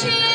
cheese.